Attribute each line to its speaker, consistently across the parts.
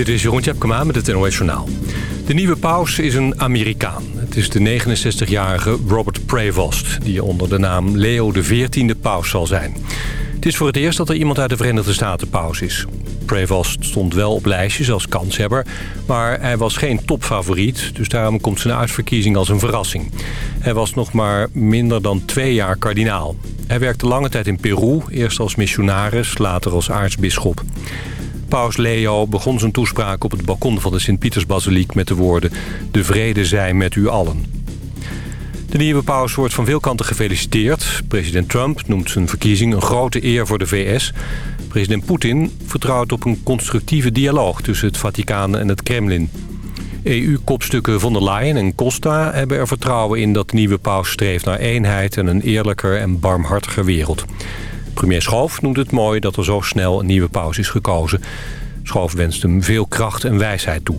Speaker 1: Dit is Jeroen Tjepkema met het NOS Journaal. De nieuwe paus is een Amerikaan. Het is de 69-jarige Robert Prevost... die onder de naam Leo XIV paus zal zijn. Het is voor het eerst dat er iemand uit de Verenigde Staten paus is. Prevost stond wel op lijstjes als kanshebber... maar hij was geen topfavoriet... dus daarom komt zijn uitverkiezing als een verrassing. Hij was nog maar minder dan twee jaar kardinaal. Hij werkte lange tijd in Peru, eerst als missionaris, later als aartsbisschop. Paus Leo begon zijn toespraak op het balkon van de Sint-Pietersbasiliek met de woorden... De vrede zij met u allen. De nieuwe paus wordt van veel kanten gefeliciteerd. President Trump noemt zijn verkiezing een grote eer voor de VS. President Poetin vertrouwt op een constructieve dialoog tussen het Vaticaan en het Kremlin. EU-kopstukken von der Leyen en Costa hebben er vertrouwen in dat de nieuwe paus streeft naar eenheid en een eerlijker en barmhartiger wereld. Premier Schoof noemt het mooi dat er zo snel een nieuwe paus is gekozen. Schoof wenst hem veel kracht en wijsheid toe.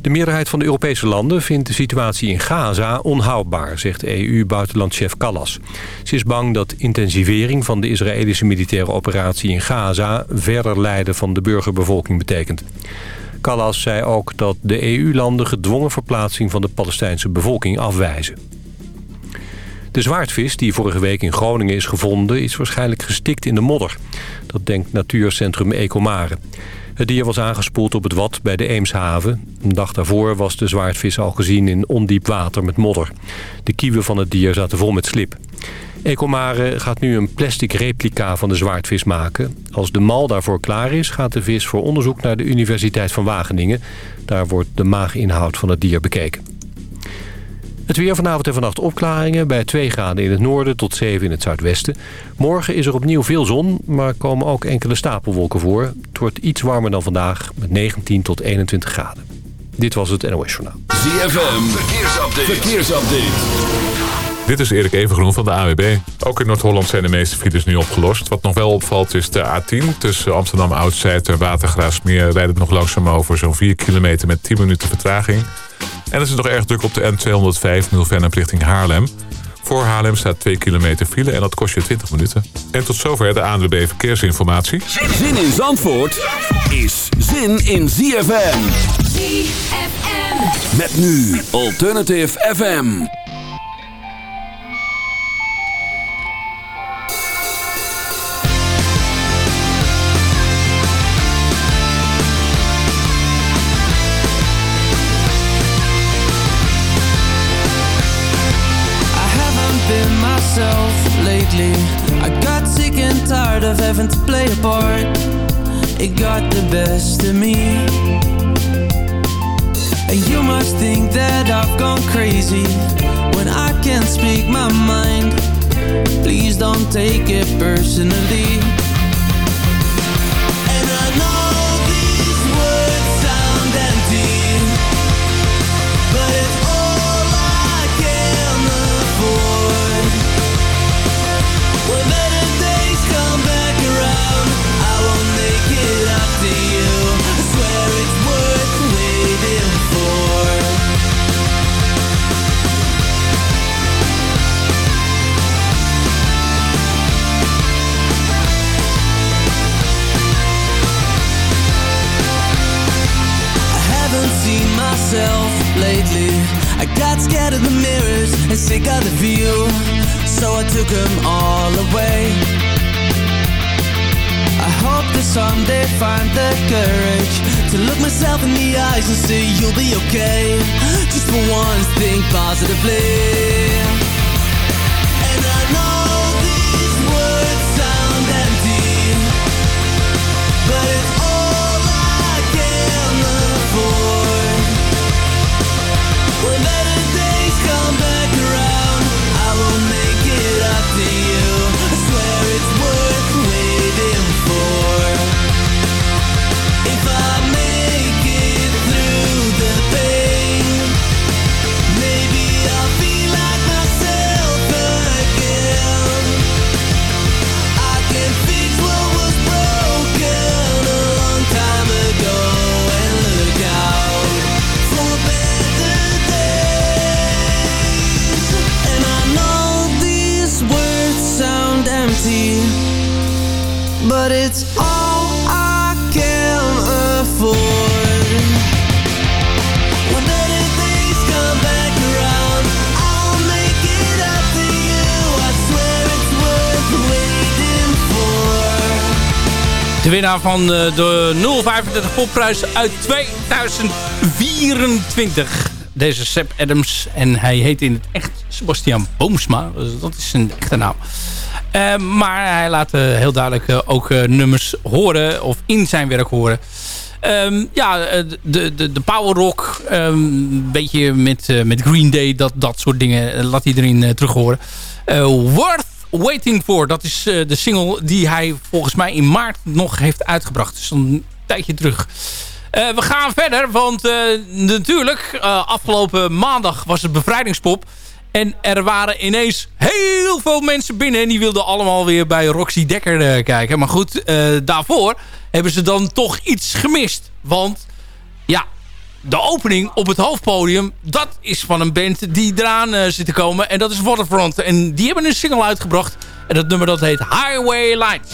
Speaker 1: De meerderheid van de Europese landen vindt de situatie in Gaza onhoudbaar, zegt EU-buitenlandchef Callas. Ze is bang dat intensivering van de Israëlische militaire operatie in Gaza verder lijden van de burgerbevolking betekent. Callas zei ook dat de EU-landen gedwongen verplaatsing van de Palestijnse bevolking afwijzen. De zwaardvis die vorige week in Groningen is gevonden... is waarschijnlijk gestikt in de modder. Dat denkt natuurcentrum Ecomare. Het dier was aangespoeld op het Wad bij de Eemshaven. Een dag daarvoor was de zwaardvis al gezien in ondiep water met modder. De kieven van het dier zaten vol met slip. Ecomare gaat nu een plastic replica van de zwaardvis maken. Als de mal daarvoor klaar is, gaat de vis voor onderzoek naar de Universiteit van Wageningen. Daar wordt de maaginhoud van het dier bekeken. Het weer vanavond en vannacht opklaringen bij 2 graden in het noorden tot 7 in het zuidwesten. Morgen is er opnieuw veel zon, maar komen ook enkele stapelwolken voor. Het wordt iets warmer dan vandaag met 19 tot 21 graden. Dit was het NOS Journaal.
Speaker 2: ZFM, verkeersupdate. verkeersupdate.
Speaker 3: Dit is Erik Evengroen van de AWB. Ook in Noord-Holland zijn de meeste files nu opgelost. Wat nog wel opvalt is de A10. Tussen Amsterdam Oud-Zuid en Watergraafsmeer rijdt het nog langzaam over zo'n 4 kilometer met 10 minuten vertraging. En het is nog erg druk op de N205 Milvennep richting Haarlem. Voor Haarlem staat 2 kilometer file en dat kost je 20 minuten. En tot zover de ANWB Verkeersinformatie.
Speaker 2: Zin in Zandvoort is zin in ZFM. ZFM. Met nu Alternative FM.
Speaker 4: Lately. I got sick and tired of having to play a part. It got the best of me. And you must think that I've gone crazy When I can't speak my mind. Please don't take it personally lately. I got scared of the mirrors and sick of the view. So I took them all away. I hope to someday find the courage To look myself in the eyes and say you'll be okay. Just for once think positively
Speaker 5: De winnaar van eh, de 035 Popprijs uit 2024. Deze Seb Adams. En hij heet in het echt Sebastian Boomsma. Dus dat is zijn echte naam. Uh, maar hij laat uh, heel duidelijk uh, ook nummers horen. Of in zijn werk horen. Um, ja, de, de, de power rock. Een um, beetje met, met Green Day. Dat, dat soort dingen laat hij erin terug horen. Worth Waiting For. Dat is de single die hij volgens mij in maart nog heeft uitgebracht. Dus een tijdje terug. Uh, we gaan verder, want uh, natuurlijk, uh, afgelopen maandag was het bevrijdingspop. En er waren ineens heel veel mensen binnen. En die wilden allemaal weer bij Roxy Dekker kijken. Maar goed, daarvoor hebben ze dan toch iets gemist. Want ja, de opening op het hoofdpodium... dat is van een band die eraan zit te komen. En dat is Waterfront. En die hebben een single uitgebracht. En dat nummer dat heet Highway Lights.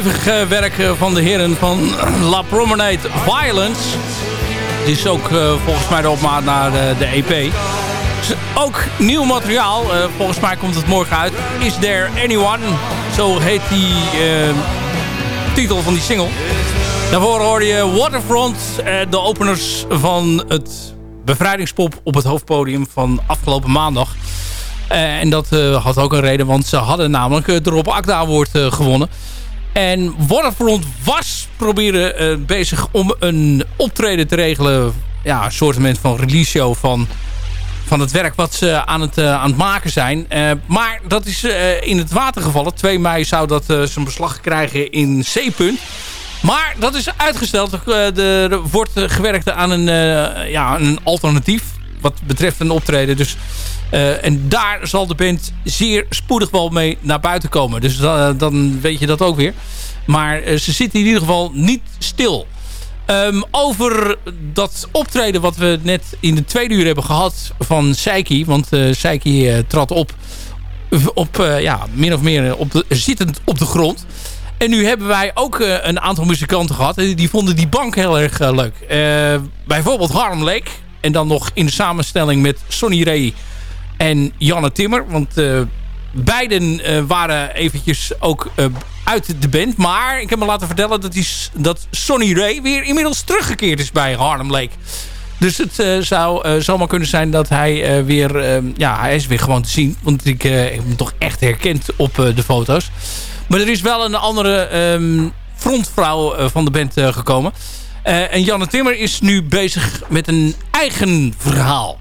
Speaker 5: Stevig werk van de heren van La Promenade Violence. Dit is ook volgens mij de opmaat naar de, EP. ook nieuw materiaal. volgens mij komt het morgen uit. Is There Anyone? Zo heet die titel van die single. Daarvoor hoorde je Waterfront. de openers van het bevrijdingspop op het hoofdpodium van afgelopen maandag. En dat had ook een reden, want ze hadden namelijk het Rob Akda Award gewonnen. En Waterfront was proberen bezig om een optreden te regelen. Ja, een soort van release show van, van het werk wat ze aan het, aan het maken zijn. maar dat is in het water gevallen. 2 mei zou dat zijn beslag krijgen in C-punt. Maar dat is uitgesteld. er wordt gewerkt aan een, ja, een alternatief wat betreft een optreden. Dus, uh, en daar zal de band zeer spoedig wel mee naar buiten komen. Dus uh, dan weet je dat ook weer. Maar uh, ze zitten in ieder geval niet stil. Um, over dat optreden wat we net in de tweede uur hebben gehad van Seiki. Want Seiki trad op, op ja, min of meer op de, zittend op de grond. En nu hebben wij ook een aantal muzikanten gehad. Die vonden die bank heel erg leuk. bijvoorbeeld Harm en dan nog in samenstelling met Sonny Ray en Janne Timmer. Want uh, beiden uh, waren eventjes ook uh, uit de band. Maar ik heb me laten vertellen dat, die, dat Sonny Ray weer inmiddels teruggekeerd is bij Harlem Lake. Dus het zou zomaar kunnen zijn dat hij weer... ja, hij is weer gewoon te zien. Want ik heb hem toch echt herkend op de foto's. Maar er is wel een andere um, frontvrouw van de band gekomen. Uh, en Janne Timmer is nu bezig met een eigen verhaal.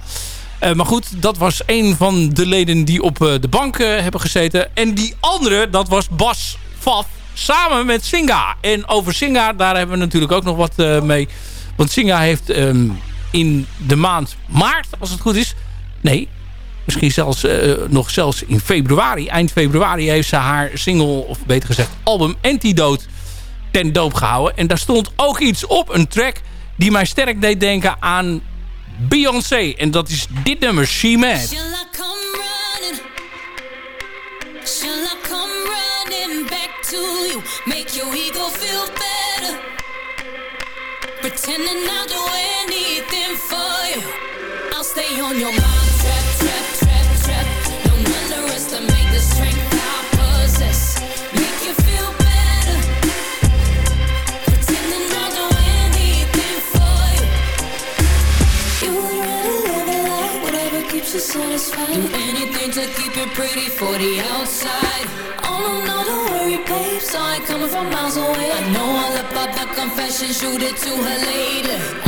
Speaker 5: Uh, maar goed, dat was een van de leden die op uh, de bank hebben gezeten. En die andere, dat was Bas Faf samen met Singa. En over Singa, daar hebben we natuurlijk ook nog wat mee. Want Singa heeft um, in de maand maart, als het goed is... Nee, misschien zelfs nog zelfs in februari, eind februari... heeft ze haar single, of beter gezegd album Antidote ten doop gehouden. En daar stond ook iets op, een track die mij sterk deed denken aan Beyoncé. En dat is dit nummer, She Mad. Pretending I'll do anything for you. I'll stay on your mind satisfied. Do anything to keep it pretty for the outside. Oh no, no, don't worry, babe. Saw it coming from miles away. I know all about the confession. Shoot it to her later.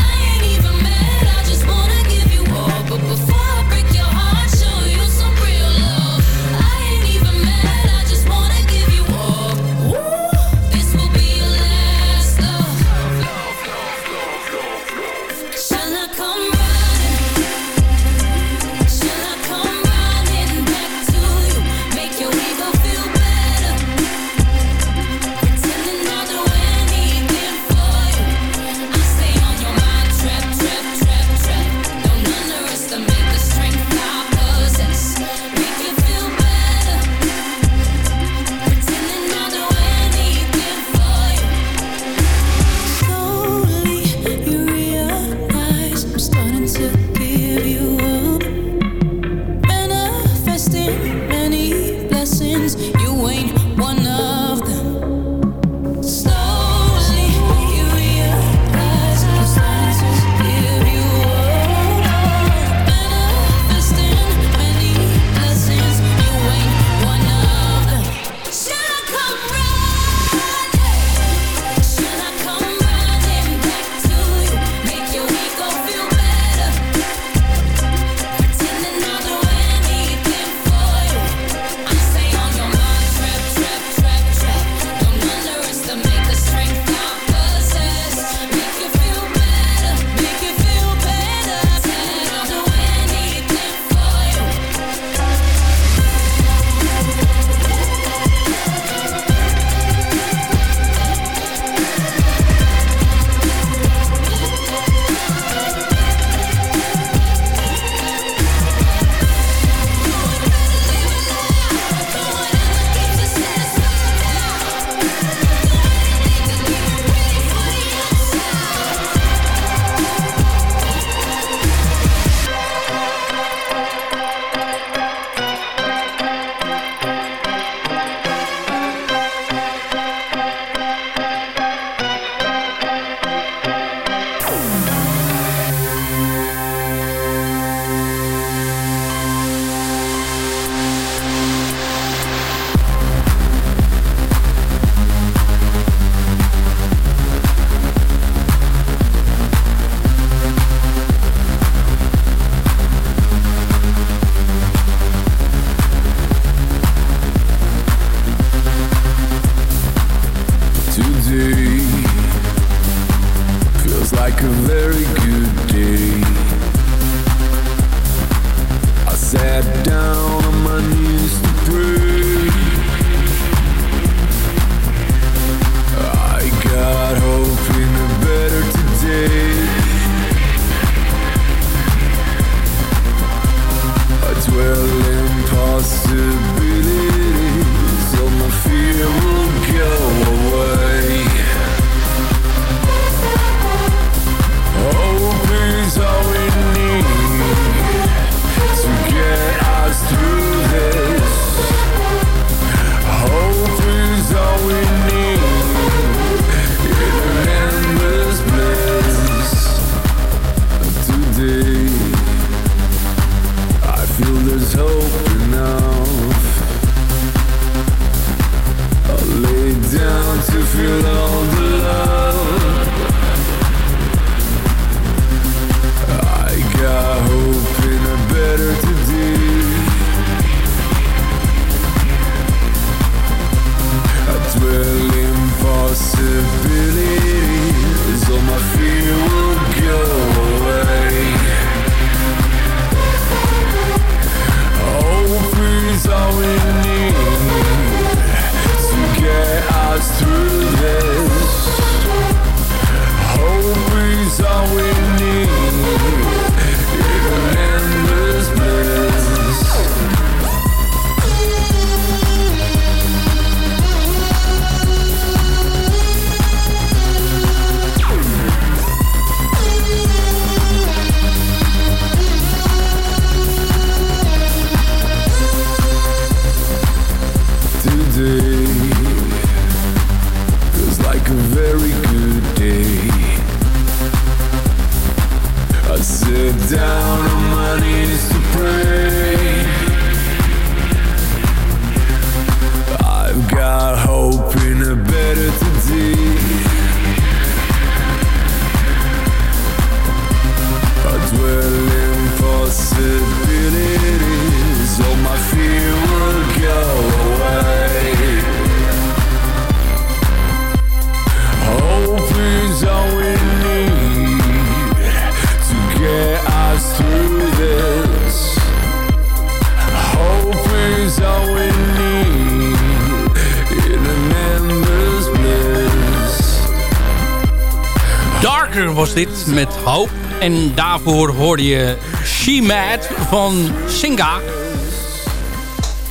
Speaker 5: Dit met Hope. En daarvoor hoorde je She Mad van Singa.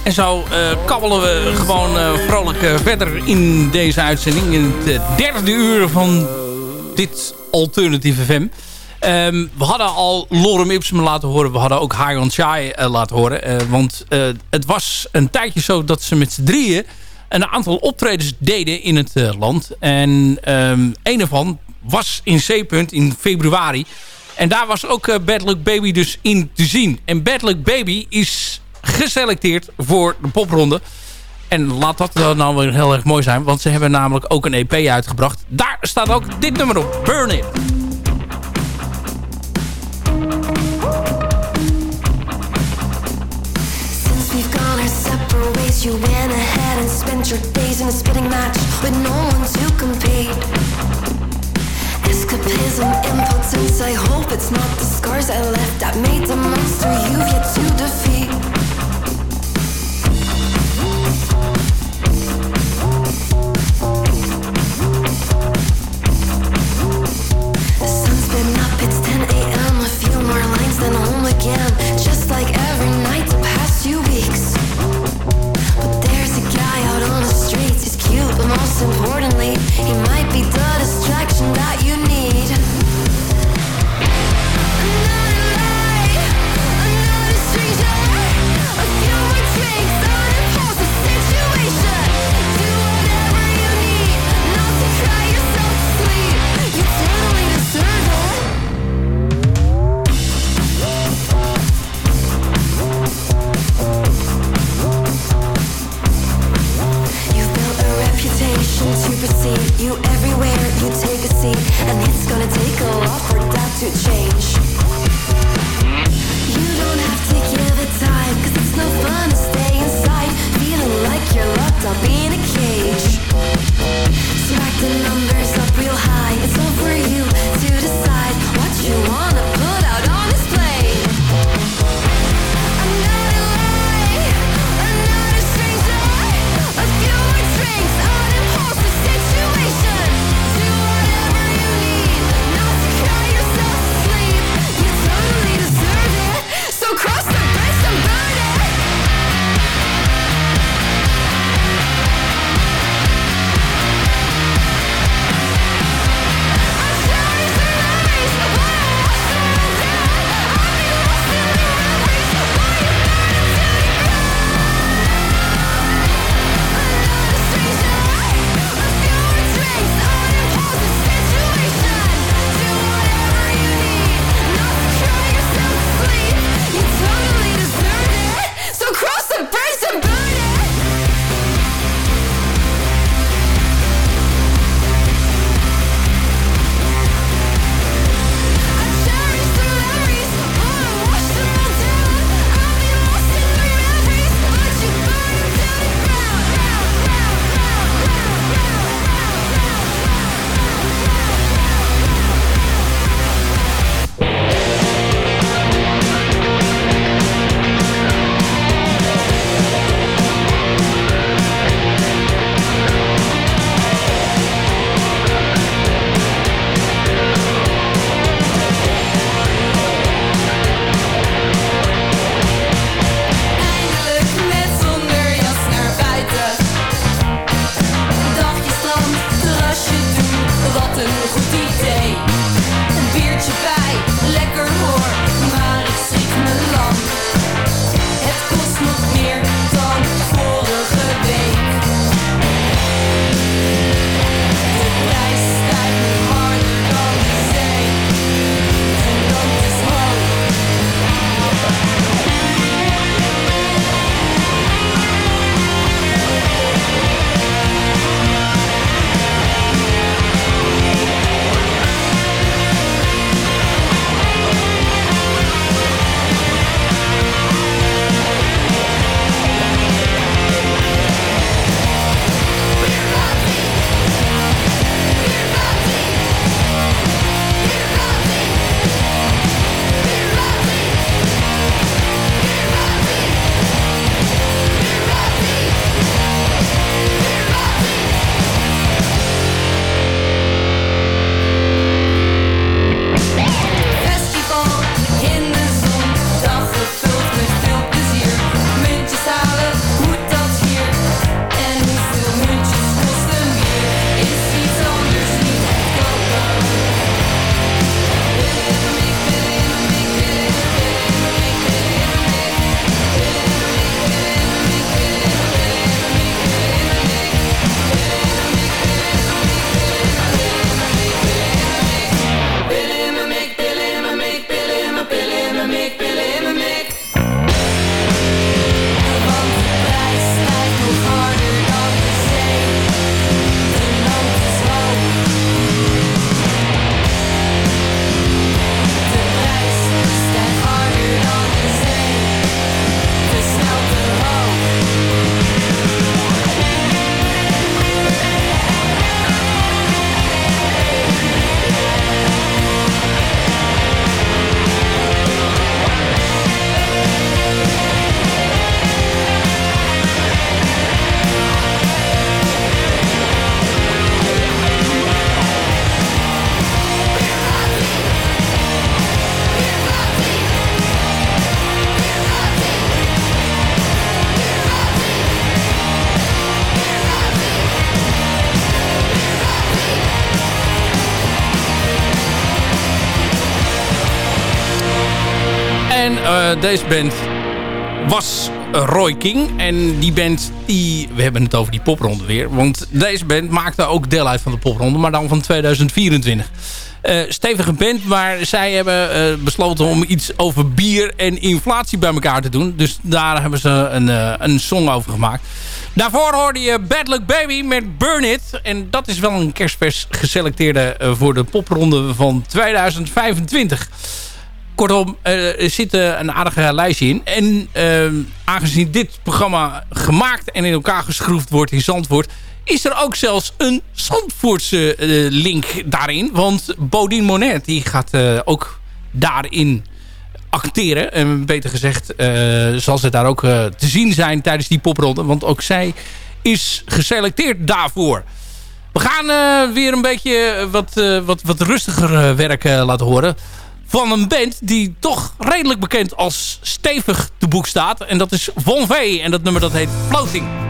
Speaker 5: En zo uh, kabbelen we gewoon uh, vrolijk uh, verder in deze uitzending. In het derde uur van dit alternatieve FM. Um, we hadden al Lorem Ipsum laten horen. We hadden ook on Chai laten horen. want het was een tijdje zo dat ze met z'n drieën een aantal optredens deden in het land. En um, een ervan, was in C-punt in februari. En daar was ook uh, Bad Luck Baby dus in te zien. En Bad Luck Baby is geselecteerd voor de popronde. En laat dat dan nou weer heel erg mooi zijn. Want ze hebben namelijk ook een EP uitgebracht. Daar staat ook dit nummer op. Burn It. You went ahead and spent your days in a spitting match with no one to compete. Escapism, impotence. I hope it's not the scars I left that made the monster you've yet to defeat.
Speaker 6: Deze band was Roy King. En die band, die, we hebben het over die popronde weer. Want deze band maakte ook deel uit van de popronde, maar dan van 2024. Uh, stevige band, maar zij hebben uh, besloten om iets over bier en inflatie bij elkaar te doen. Dus daar hebben ze een, uh, een song over gemaakt. Daarvoor hoorde je Bad Luck Baby met Burn It. En dat is wel een kerstvers geselecteerde voor de popronde van 2025. Kortom, er zit een aardige lijstje in. En aangezien dit programma gemaakt en in elkaar geschroefd wordt in Zandvoort is er ook zelfs een Zandvoortse uh, link daarin. Want Bodine Monet die gaat uh, ook daarin acteren. En beter gezegd zal ze daar ook te zien zijn tijdens die popronde. Want ook zij is geselecteerd daarvoor. We gaan weer een beetje wat, wat, wat rustiger werk laten horen. Van een band die toch redelijk bekend als stevig te boek staat. En dat is Von V. En dat nummer dat heet Floating.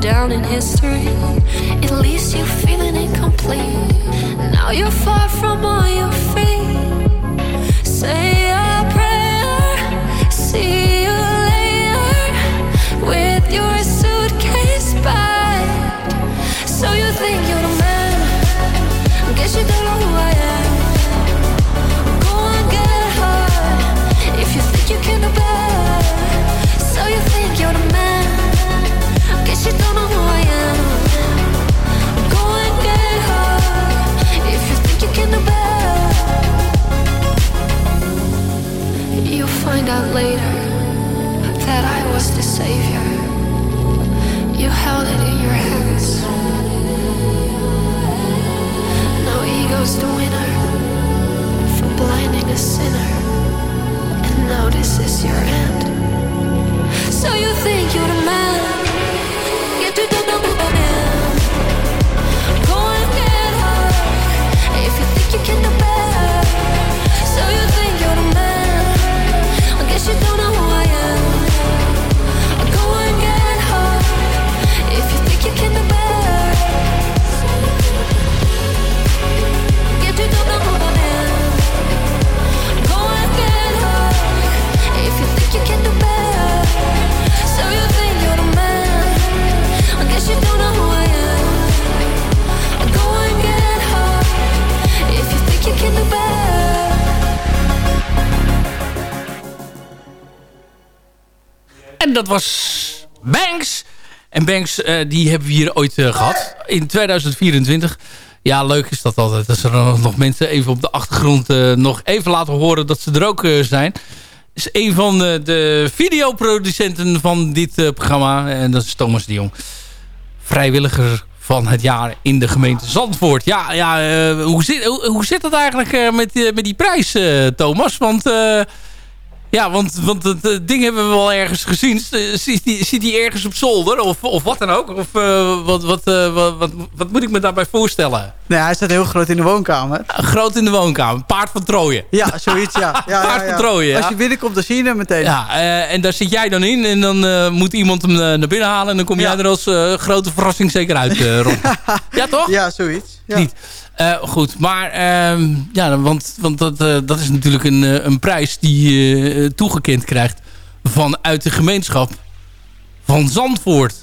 Speaker 7: Down in history. It leaves you feeling incomplete. Now you're far from all your feet. Say the savior. You held it in your hands. Now blinding a sinner. And now this is your end.
Speaker 5: Dat was Banks. En Banks, eh, die hebben we hier ooit eh, gehad. In 2024. Ja, leuk is dat altijd. Als er dan nog mensen even op de achtergrond eh, nog even laten horen dat ze er ook zijn. Is een van de videoproducenten van dit programma. En dat is Thomas de Jong. Vrijwilliger van het jaar in de gemeente Zandvoort. Ja, ja hoe, zit, hoe, hoe zit dat eigenlijk met, met die prijs, Thomas? Want... ja, want, want het eh, ding hebben we wel ergens gezien. Zit die, zit die ergens op zolder? Of, of wat dan ook? Of eh, wat, wat, eh, wat, wat, wat moet ik me daarbij voorstellen?
Speaker 8: Nee, hij staat heel groot in de woonkamer.
Speaker 5: Ja, Groot in de woonkamer. Paard van Trooien.
Speaker 8: Ja, zoiets, ja. ja,
Speaker 5: Paard
Speaker 8: ja, ja.
Speaker 5: van Troje, ja.
Speaker 8: Als je binnenkomt, dan zie je hem meteen.
Speaker 5: Ja, en daar zit jij dan in. En dan moet iemand hem naar binnen halen. En dan kom jij er als grote verrassing zeker uit, Ron. ja, toch?
Speaker 8: Ja, zoiets. Ja.
Speaker 5: Niet. Eh, goed, maar ehm, ja, want, want dat, eh, dat is natuurlijk een, eh, een prijs die je toegekend krijgt vanuit de gemeenschap van Zandvoort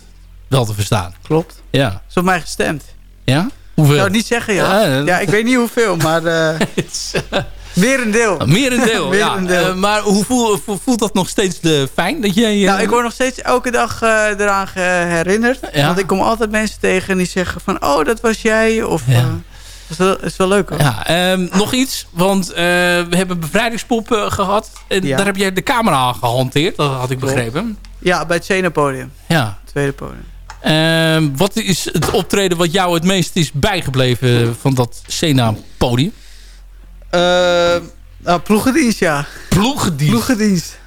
Speaker 5: wel te verstaan.
Speaker 8: Klopt.
Speaker 5: Ja.
Speaker 8: Is op mij gestemd.
Speaker 5: Ja?
Speaker 8: Ik
Speaker 5: Hoeveel?
Speaker 8: zou het niet zeggen, ja.
Speaker 5: Ja,
Speaker 8: Ja, ik weet niet hoeveel, maar meer een deel.
Speaker 5: Meer een deel, ja. Maar hoe voel, vo- voelt dat nog steeds de fijn? Dat jij,
Speaker 8: Nou, ik word nog steeds elke dag eraan herinnerd.
Speaker 5: Ja.
Speaker 8: Want ik kom altijd mensen tegen die zeggen van... Oh, dat was jij. Of...
Speaker 5: Ja.
Speaker 8: Dat is wel, is wel leuk hoor.
Speaker 5: Ja, ehm, nog iets. Want eh, we hebben bevrijdingspop eh, gehad. En
Speaker 8: Ja.
Speaker 5: daar heb jij de camera gehanteerd. Dat had ik begrepen.
Speaker 8: Ja, bij het Sena-podium.
Speaker 5: Ja.
Speaker 8: Tweede podium.
Speaker 5: Ehm, wat is het optreden wat jou het meest is bijgebleven van dat Sena-podium?
Speaker 8: Eh nou, ploegendienst, ja.
Speaker 5: Ploegendienst.
Speaker 8: Ploegendienst.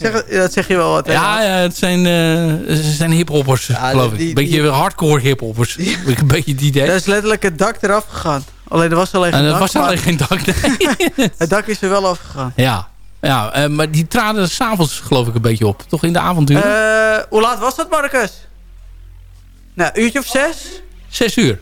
Speaker 8: Zeg, Dat zeg je wel wat. hè?
Speaker 5: Ja, ja, het zijn, eh, ze zijn hiphoppers,
Speaker 8: Ja,
Speaker 5: geloof ik.
Speaker 8: die-
Speaker 5: Een beetje hardcore hiphoppers. Ik Een beetje idee.
Speaker 8: Daar is letterlijk het dak eraf gegaan. Alleen er was alleen geen
Speaker 5: En er
Speaker 8: dak,
Speaker 5: was
Speaker 8: maar
Speaker 5: alleen geen dak. nee.
Speaker 8: Het dak is er wel afgegaan.
Speaker 5: ja, ja eh, maar die traden s'avonds geloof ik een beetje op. Toch in de avonduren?
Speaker 8: Eh, hoe laat was dat, Marcus? Nou, uurtje of zes?
Speaker 5: Zes uur.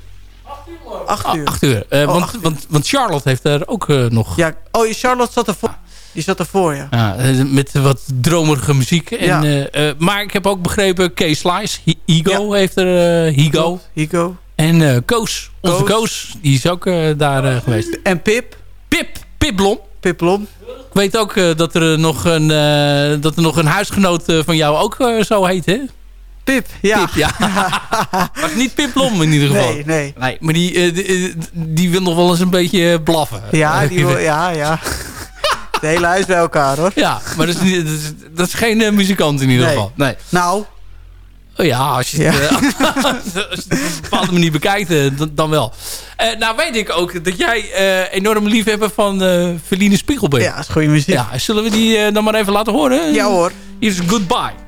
Speaker 8: Acht uur.
Speaker 5: acht uur. Eh,
Speaker 8: Oh,
Speaker 5: want,
Speaker 8: acht uur.
Speaker 5: Want, want Charlotte heeft er ook eh, nog...
Speaker 8: Ja, oh, Charlotte zat ervoor. Die zat ervoor, ja.
Speaker 5: Ja, eh, met wat dromerige muziek. En,
Speaker 8: Ja.
Speaker 5: eh, eh, maar ik heb ook begrepen, Kees Slice, Hi- Higo heeft er, Higo.
Speaker 8: Higo.
Speaker 5: En Koos, onze
Speaker 8: Koos.
Speaker 5: Die is ook daar geweest.
Speaker 8: En Pip.
Speaker 5: Pip, Pip Blom.
Speaker 8: Pip Lom.
Speaker 5: Ik weet ook dat, er nog een, dat er nog een huisgenoot van jou ook zo heet, hè?
Speaker 8: Pip, ja.
Speaker 5: Pip, ja. maar niet Pip Blom in ieder geval.
Speaker 8: Nee, nee.
Speaker 5: Nee, maar die, die, die wil nog wel eens een beetje blaffen.
Speaker 8: Ja, die wil, ja, ja. Het hele huis bij elkaar, hoor.
Speaker 5: Ja, maar dat is, niet, dat is, geen eh, muzikant in ieder geval. Nee.
Speaker 8: Nou...
Speaker 5: Oh ja, als je. Het, uh, als je het op een bepaalde manier bekijkt, eh, dan wel.
Speaker 7: nou weet ik ook dat jij enorm liefhebber van Verline Spiegelbeen.
Speaker 8: Ja, dat is goede muziek.
Speaker 7: Ja, zullen we die dan maar even laten horen?
Speaker 8: Ja hoor.
Speaker 7: Hier is Goodbye.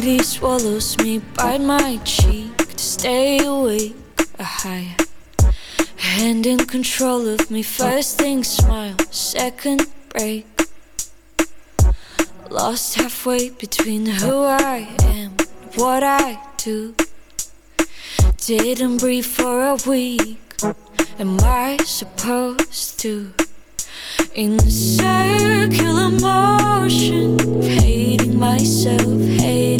Speaker 9: city swallows me, bite my cheek to stay awake. A higher hand in control of me. First thing, smile, second, break. Lost halfway between who I am what I do. Didn't breathe for a week. Am I supposed to? In circular motion, hating myself, hating.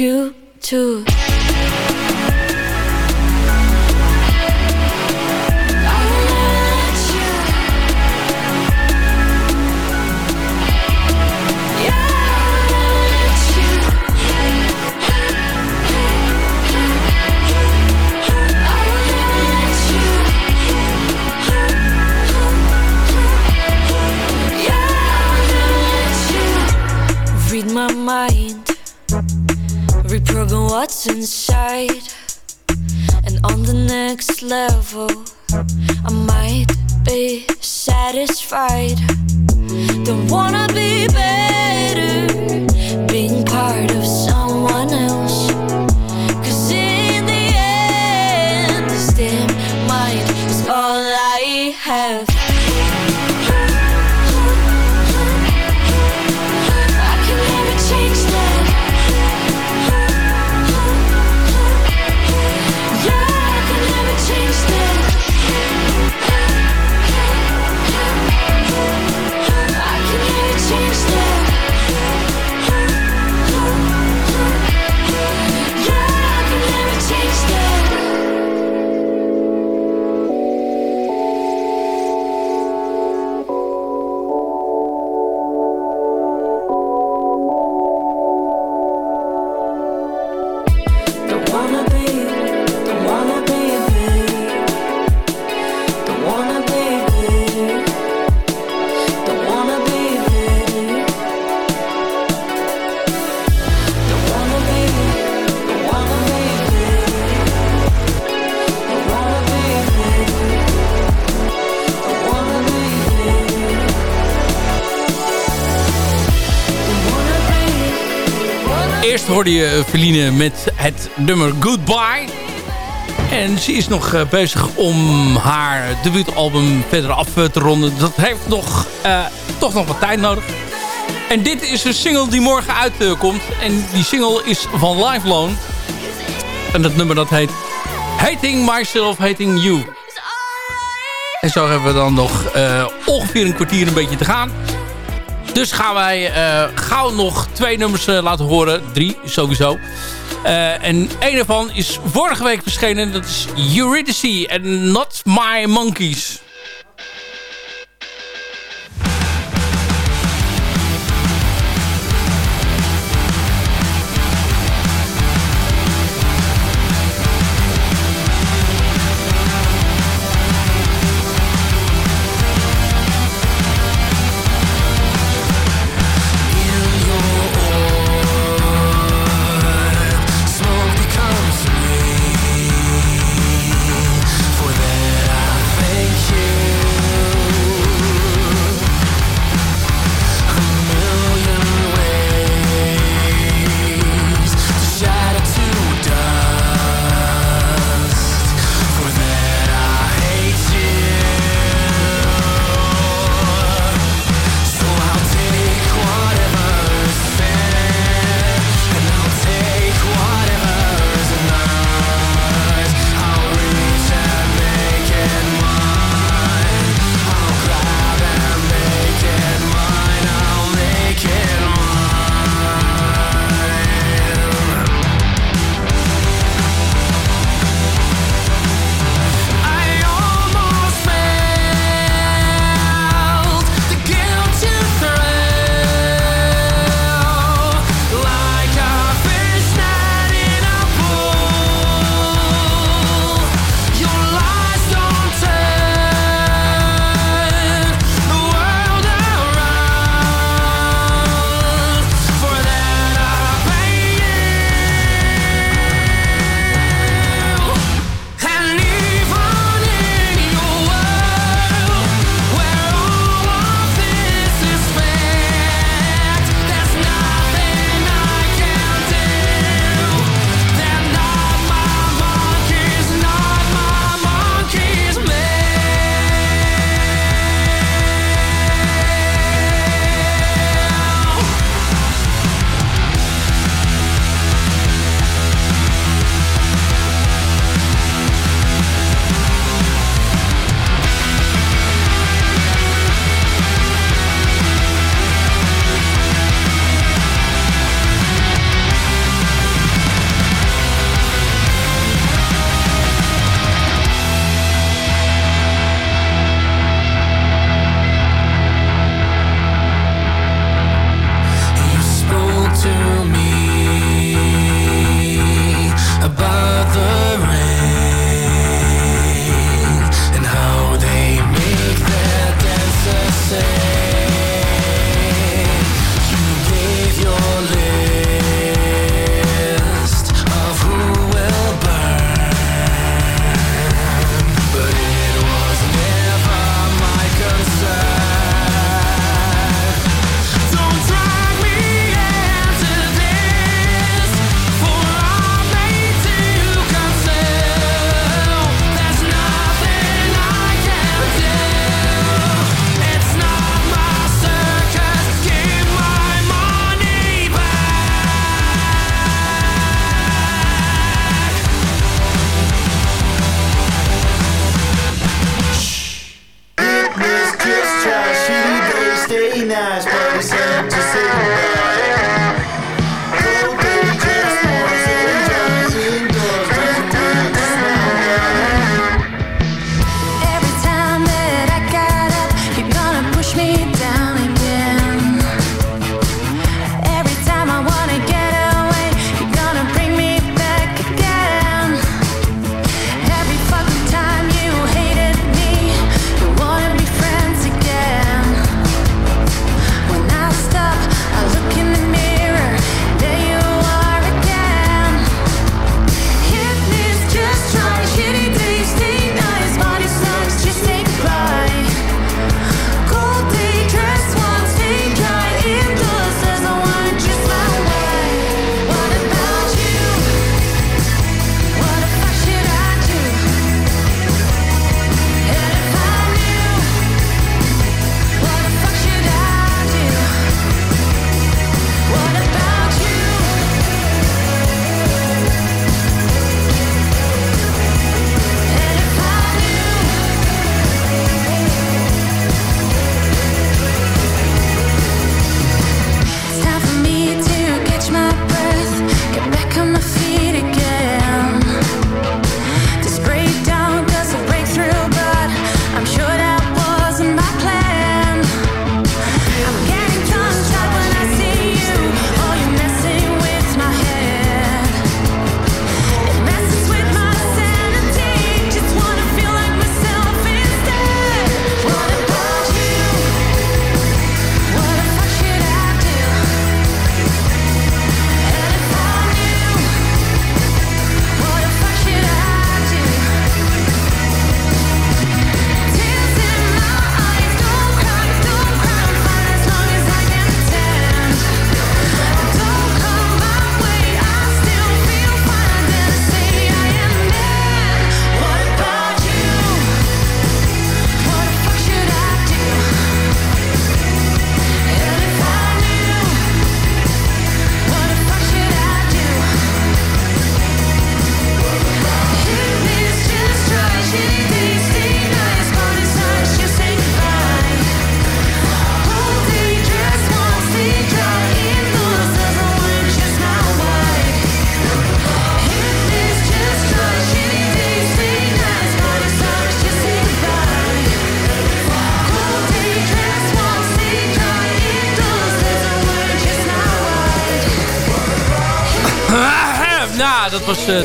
Speaker 9: you too. what's inside. And on the next level I might
Speaker 7: be satisfied. Don't wanna be better Being part of
Speaker 5: hoorde je Feline met het nummer Goodbye. En ze is nog eh, bezig om haar debuutalbum verder af eh, te ronden. Dat heeft nog, eh, toch nog wat tijd nodig. En dit is een single die morgen uitkomt. en die single is van Live Loan. En dat nummer dat heet Hating Myself, Hating You. En zo hebben we dan nog eh, ongeveer een kwartier een beetje te gaan. Dus gaan wij eh, gauw nog twee nummers eh, laten horen. Drie sowieso. Eh, en een ervan is vorige week verschenen. Dat is Eurydice en Not My Monkeys.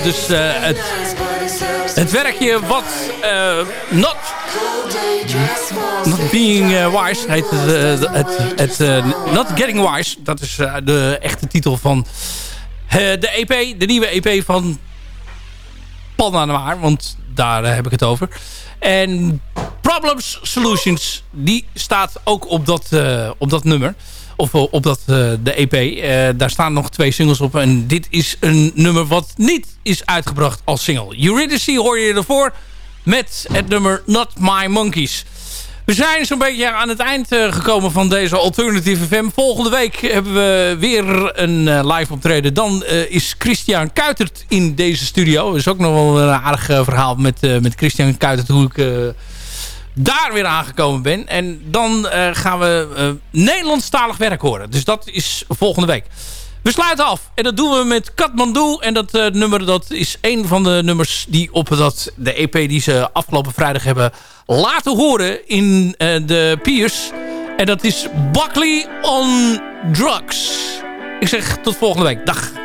Speaker 5: Dus eh, het, het werkje wat eh, Not, not Being eh, Wise heet het. eh, het, eh, not Getting Wise, dat is eh, de echte titel van eh, de EP. De nieuwe EP van Panna Noir, want daar eh, heb ik het over. En Problems Solutions, die staat ook op dat, eh, op dat nummer. Of eh, op dat, eh, de EP. Eh, daar staan nog twee singles op. En dit is een nummer wat niet is uitgebracht als single. Eurydice hoor je ervoor met het nummer Not My Monkeys. We zijn zo'n beetje aan het eind gekomen van deze Alternative FM. Volgende week hebben we weer een live optreden. Dan is Christian Kuitert in deze studio. Is ook nog wel een aardig verhaal met, met Christian Kuitert. Hoe ik daar weer aangekomen ben. En dan eh, gaan we eh, Nederlandstalig werk horen. Dus dat is volgende week. We sluiten af. En dat doen we met Kathmandu. En dat eh, nummer dat is een van de nummers die op dat, de EP die ze afgelopen vrijdag hebben laten horen in de Piers. En dat is Buckley on Drugs. Ik zeg tot volgende week. Dag.